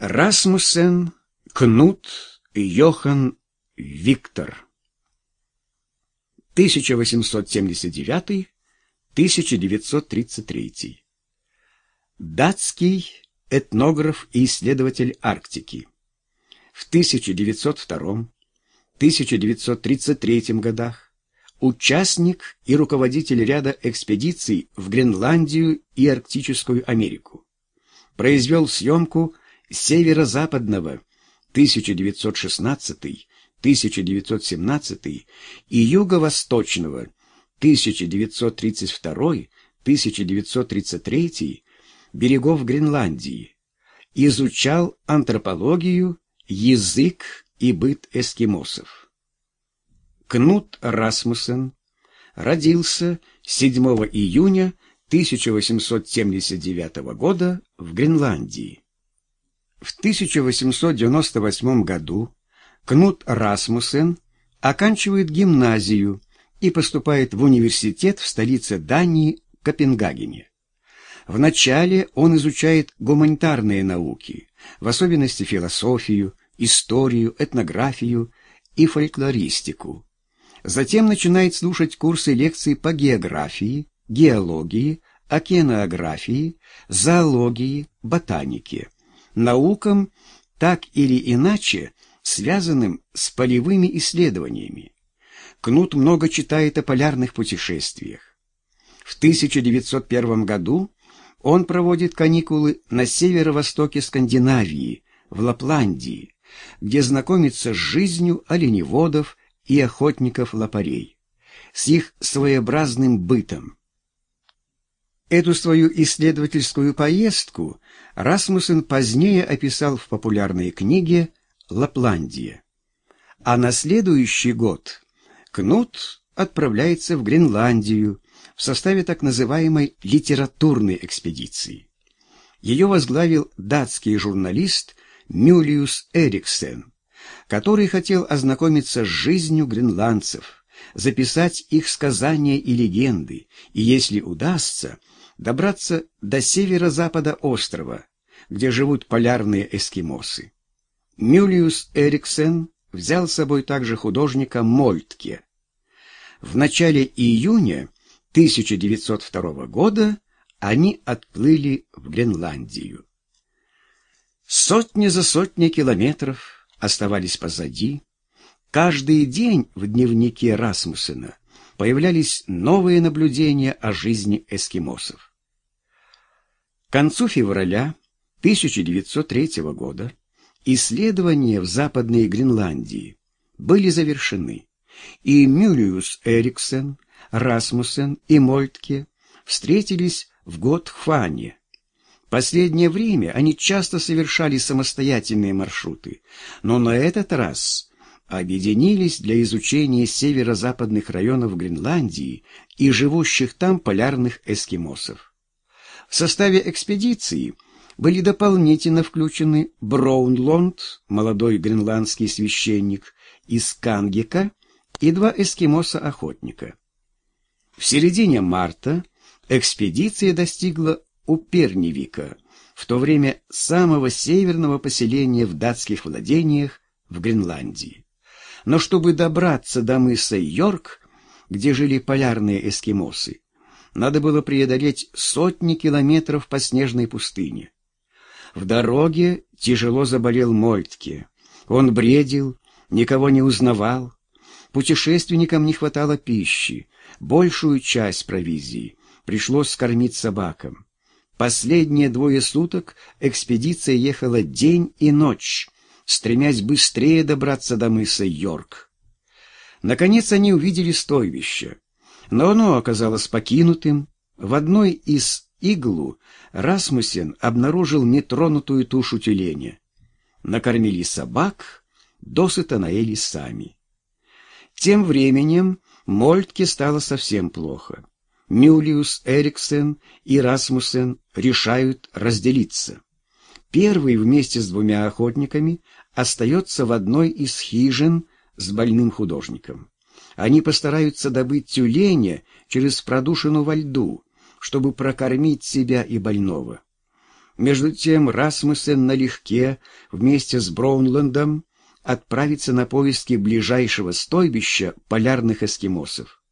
Расмуссен, Кнут, Йохан, Виктор. 1879-1933. Датский этнограф и исследователь Арктики. В 1902-1933 годах участник и руководитель ряда экспедиций в Гренландию и Арктическую Америку. Произвел съемку северо-западного 1916-1917 и юго-восточного 1932-1933 берегов Гренландии, изучал антропологию, язык и быт эскимосов. Кнут Расмуссен родился 7 июня 1879 года в Гренландии. В 1898 году Кнут Расмуссен оканчивает гимназию и поступает в университет в столице Дании Копенгагене. Вначале он изучает гуманитарные науки, в особенности философию, историю, этнографию и фольклористику. Затем начинает слушать курсы лекций по географии, геологии, океанографии, зоологии, ботанике наукам, так или иначе связанным с полевыми исследованиями. Кнут много читает о полярных путешествиях. В 1901 году он проводит каникулы на северо-востоке Скандинавии, в Лапландии, где знакомится с жизнью оленеводов и охотников-лопарей, с их своеобразным бытом. Эту свою исследовательскую поездку Расмуссен позднее описал в популярной книге «Лапландия». А на следующий год Кнут отправляется в Гренландию в составе так называемой литературной экспедиции. Ее возглавил датский журналист Мюлиус Эриксен, который хотел ознакомиться с жизнью гренландцев, записать их сказания и легенды, и, если удастся, добраться до северо-запада острова, где живут полярные эскимосы. Мюлиус Эриксен взял с собой также художника Мольтке. В начале июня 1902 года они отплыли в Гренландию. Сотни за сотни километров оставались позади. Каждый день в дневнике Расмуссена появлялись новые наблюдения о жизни эскимосов. К концу февраля 1903 года исследования в Западной Гренландии были завершены, и Мюлиус Эриксен, Расмуссен и Мольтке встретились в Готхване. Последнее время они часто совершали самостоятельные маршруты, но на этот раз объединились для изучения северо-западных районов Гренландии и живущих там полярных эскимосов. В составе экспедиции были дополнительно включены Браунлонд, молодой гренландский священник, из Кангека и два эскимоса-охотника. В середине марта экспедиция достигла Уперневика, в то время самого северного поселения в датских владениях в Гренландии. Но чтобы добраться до мыса Йорк, где жили полярные эскимосы, надо было преодолеть сотни километров по снежной пустыне. В дороге тяжело заболел Мольтке. Он бредил, никого не узнавал. Путешественникам не хватало пищи, большую часть провизии пришлось скормить собакам. Последние двое суток экспедиция ехала день и ночь, стремясь быстрее добраться до мыса Йорк. Наконец они увидели стойбище но оно оказалось покинутым. В одной из иглу Расмусен обнаружил нетронутую тушу тюленя. Накормили собак, досыта наели сами. Тем временем Мольтке стало совсем плохо. Мюлиус Эриксен и Расмусен решают разделиться. Первый вместе с двумя охотниками остается в одной из хижин с больным художником. Они постараются добыть тюленя через продушину во льду, чтобы прокормить себя и больного. Между тем Расмуссен налегке вместе с Браунландом отправится на поиски ближайшего стойбища полярных эскимосов.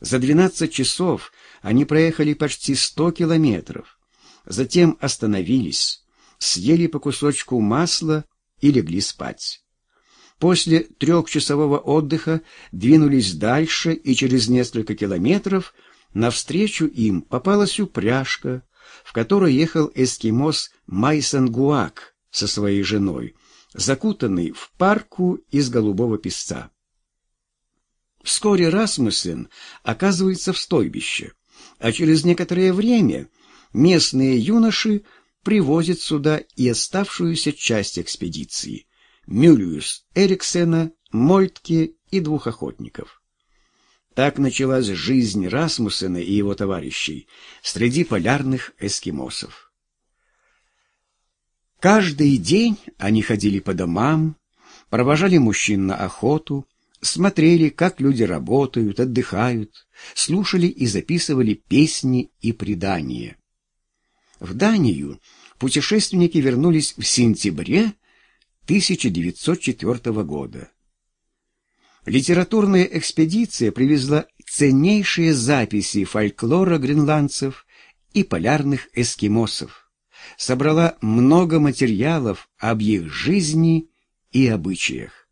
За 12 часов они проехали почти 100 километров, затем остановились, съели по кусочку масла и легли спать. После трехчасового отдыха двинулись дальше, и через несколько километров навстречу им попалась упряжка, в которой ехал эскимос Майсон Гуак со своей женой, закутанный в парку из голубого песца. Вскоре Расмуссен оказывается в стойбище, а через некоторое время местные юноши привозят сюда и оставшуюся часть экспедиции — Мюльюс Эриксена, Мольтке и двух охотников. Так началась жизнь Расмуссена и его товарищей среди полярных эскимосов. Каждый день они ходили по домам, провожали мужчин на охоту, смотрели, как люди работают, отдыхают, слушали и записывали песни и предания. В Данию путешественники вернулись в сентябре 1904 года. Литературная экспедиция привезла ценнейшие записи фольклора гренландцев и полярных эскимосов, собрала много материалов об их жизни и обычаях.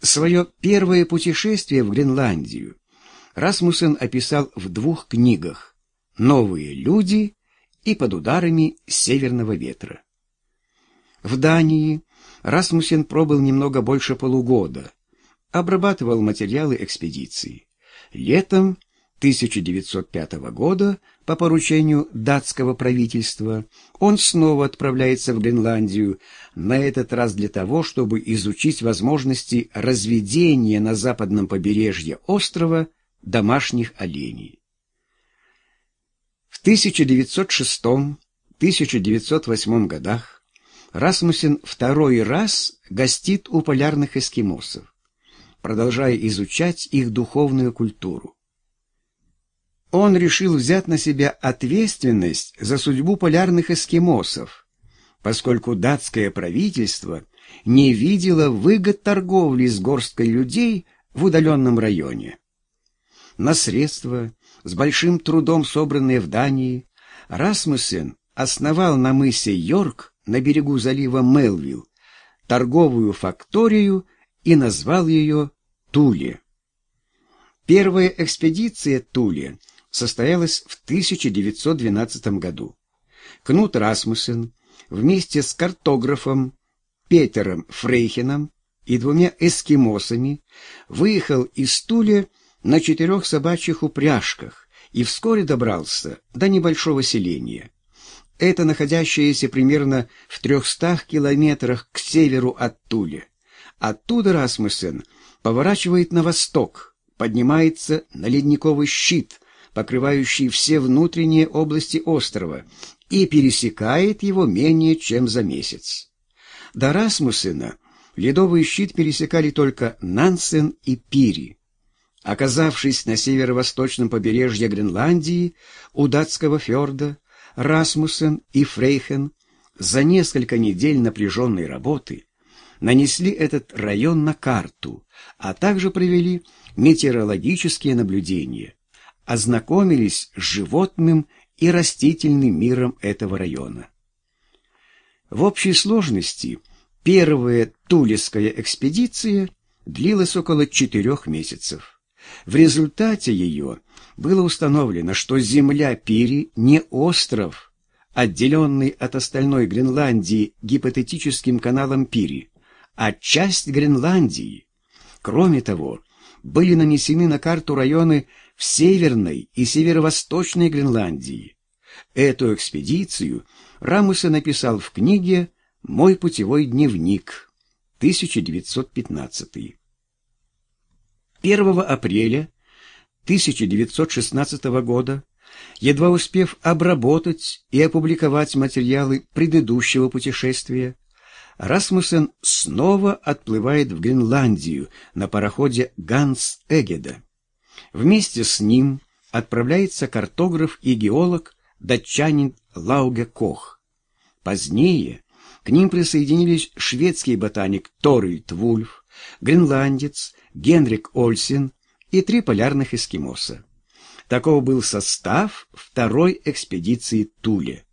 Свое первое путешествие в Гренландию Расмуссен описал в двух книгах «Новые люди» и «Под ударами северного ветра». В Дании Расмуссен пробыл немного больше полугода – обрабатывал материалы экспедиции. Летом 1905 года по поручению датского правительства он снова отправляется в Гренландию, на этот раз для того, чтобы изучить возможности разведения на западном побережье острова домашних оленей. В 1906-1908 годах Расмуссен второй раз гостит у полярных эскимосов продолжая изучать их духовную культуру. Он решил взять на себя ответственность за судьбу полярных эскимосов, поскольку датское правительство не видело выгод торговли с горсткой людей в удаленном районе. На средства, с большим трудом собранные в Дании, Расмуссен основал на мысе Йорк на берегу залива Мелвилл торговую факторию и назвал ее Туле. Первая экспедиция Туле состоялась в 1912 году. Кнут Расмуссен вместе с картографом Петером Фрейхеном и двумя эскимосами выехал из Туле на четырех собачьих упряжках и вскоре добрался до небольшого селения. Это находящееся примерно в трехстах километрах к северу от Туле. Оттуда Расмуссен поворачивает на восток, поднимается на ледниковый щит, покрывающий все внутренние области острова, и пересекает его менее чем за месяц. До Расмуссена ледовый щит пересекали только Нансен и Пири. Оказавшись на северо-восточном побережье Гренландии, у датского фьорда, Расмуссен и Фрейхен за несколько недель напряженной работы нанесли этот район на карту, а также провели метеорологические наблюдения, ознакомились с животным и растительным миром этого района. В общей сложности первая Тулисская экспедиция длилась около четырех месяцев. В результате ее было установлено, что земля Пири не остров, отделенный от остальной Гренландии гипотетическим каналом Пири, а часть Гренландии. Кроме того, были нанесены на карту районы в Северной и Северо-Восточной Гренландии. Эту экспедицию Рамуса написал в книге «Мой путевой дневник» 1915. 1 апреля 1916 года, едва успев обработать и опубликовать материалы предыдущего путешествия, Расмуссен снова отплывает в Гренландию на пароходе «Ганс Эгеда». Вместе с ним отправляется картограф и геолог датчанин Лауге Кох. Позднее к ним присоединились шведский ботаник Торильд Вульф, гренландец Генрик Ольсен и три полярных эскимоса. Таков был состав второй экспедиции Туле.